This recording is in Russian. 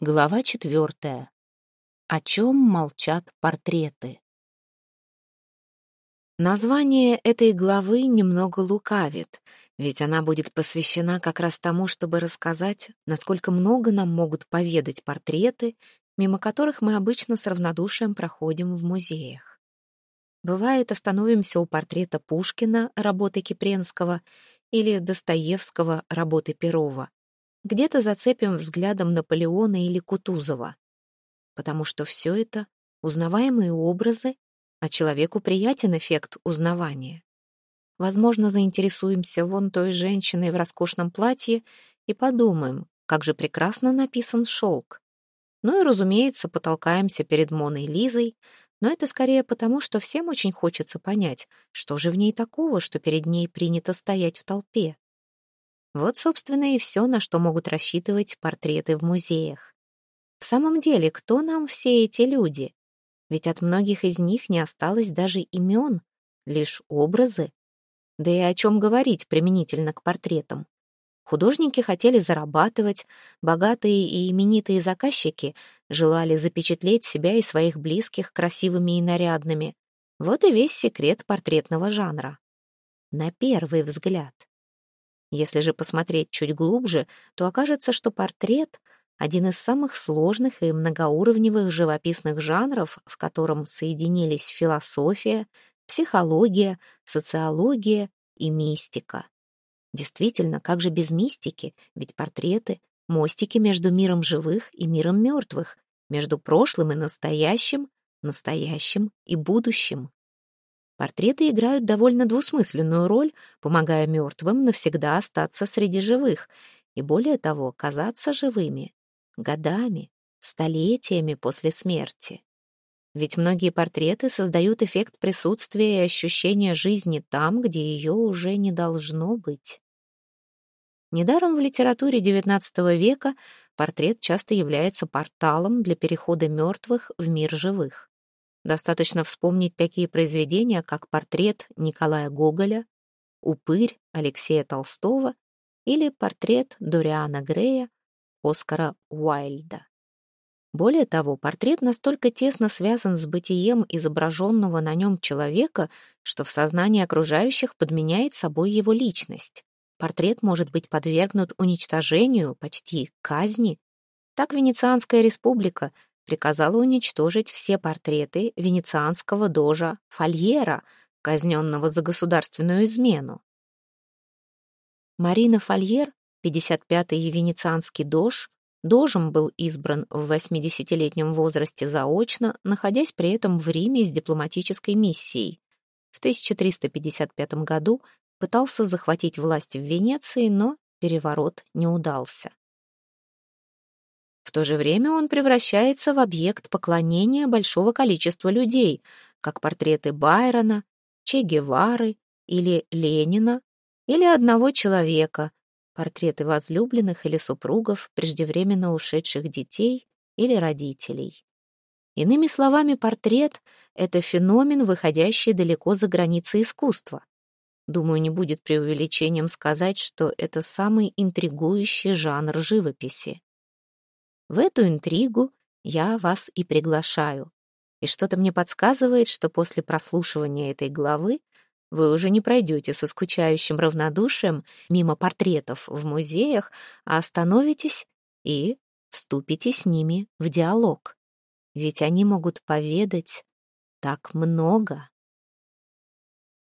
Глава четвертая. О чем молчат портреты? Название этой главы немного лукавит, ведь она будет посвящена как раз тому, чтобы рассказать, насколько много нам могут поведать портреты, мимо которых мы обычно с равнодушием проходим в музеях. Бывает, остановимся у портрета Пушкина работы Кипренского или Достоевского работы Перова где-то зацепим взглядом Наполеона или Кутузова. Потому что все это узнаваемые образы, а человеку приятен эффект узнавания. Возможно, заинтересуемся вон той женщиной в роскошном платье и подумаем, как же прекрасно написан шелк. Ну и, разумеется, потолкаемся перед Моной Лизой, но это скорее потому, что всем очень хочется понять, что же в ней такого, что перед ней принято стоять в толпе. Вот, собственно, и все, на что могут рассчитывать портреты в музеях. В самом деле, кто нам все эти люди? Ведь от многих из них не осталось даже имен, лишь образы. Да и о чем говорить применительно к портретам? Художники хотели зарабатывать, богатые и именитые заказчики желали запечатлеть себя и своих близких красивыми и нарядными. Вот и весь секрет портретного жанра. На первый взгляд. Если же посмотреть чуть глубже, то окажется, что портрет — один из самых сложных и многоуровневых живописных жанров, в котором соединились философия, психология, социология и мистика. Действительно, как же без мистики? Ведь портреты — мостики между миром живых и миром мертвых, между прошлым и настоящим, настоящим и будущим. Портреты играют довольно двусмысленную роль, помогая мертвым навсегда остаться среди живых и, более того, казаться живыми годами, столетиями после смерти. Ведь многие портреты создают эффект присутствия и ощущения жизни там, где ее уже не должно быть. Недаром в литературе XIX века портрет часто является порталом для перехода мертвых в мир живых. Достаточно вспомнить такие произведения, как портрет Николая Гоголя, «Упырь» Алексея Толстого или портрет Дориана Грея Оскара Уайльда. Более того, портрет настолько тесно связан с бытием изображенного на нем человека, что в сознании окружающих подменяет собой его личность. Портрет может быть подвергнут уничтожению, почти казни. Так Венецианская республика приказала уничтожить все портреты венецианского дожа Фольера, казненного за государственную измену. Марина Фольер, 55-й венецианский дож, дожем был избран в 80-летнем возрасте заочно, находясь при этом в Риме с дипломатической миссией. В 1355 году пытался захватить власть в Венеции, но переворот не удался. То же время он превращается в объект поклонения большого количества людей, как портреты Байрона, Че Гевары или Ленина, или одного человека, портреты возлюбленных или супругов, преждевременно ушедших детей или родителей. Иными словами, портрет — это феномен, выходящий далеко за границы искусства. Думаю, не будет преувеличением сказать, что это самый интригующий жанр живописи. В эту интригу я вас и приглашаю. И что-то мне подсказывает, что после прослушивания этой главы вы уже не пройдете со скучающим равнодушием мимо портретов в музеях, а остановитесь и вступите с ними в диалог. Ведь они могут поведать так много.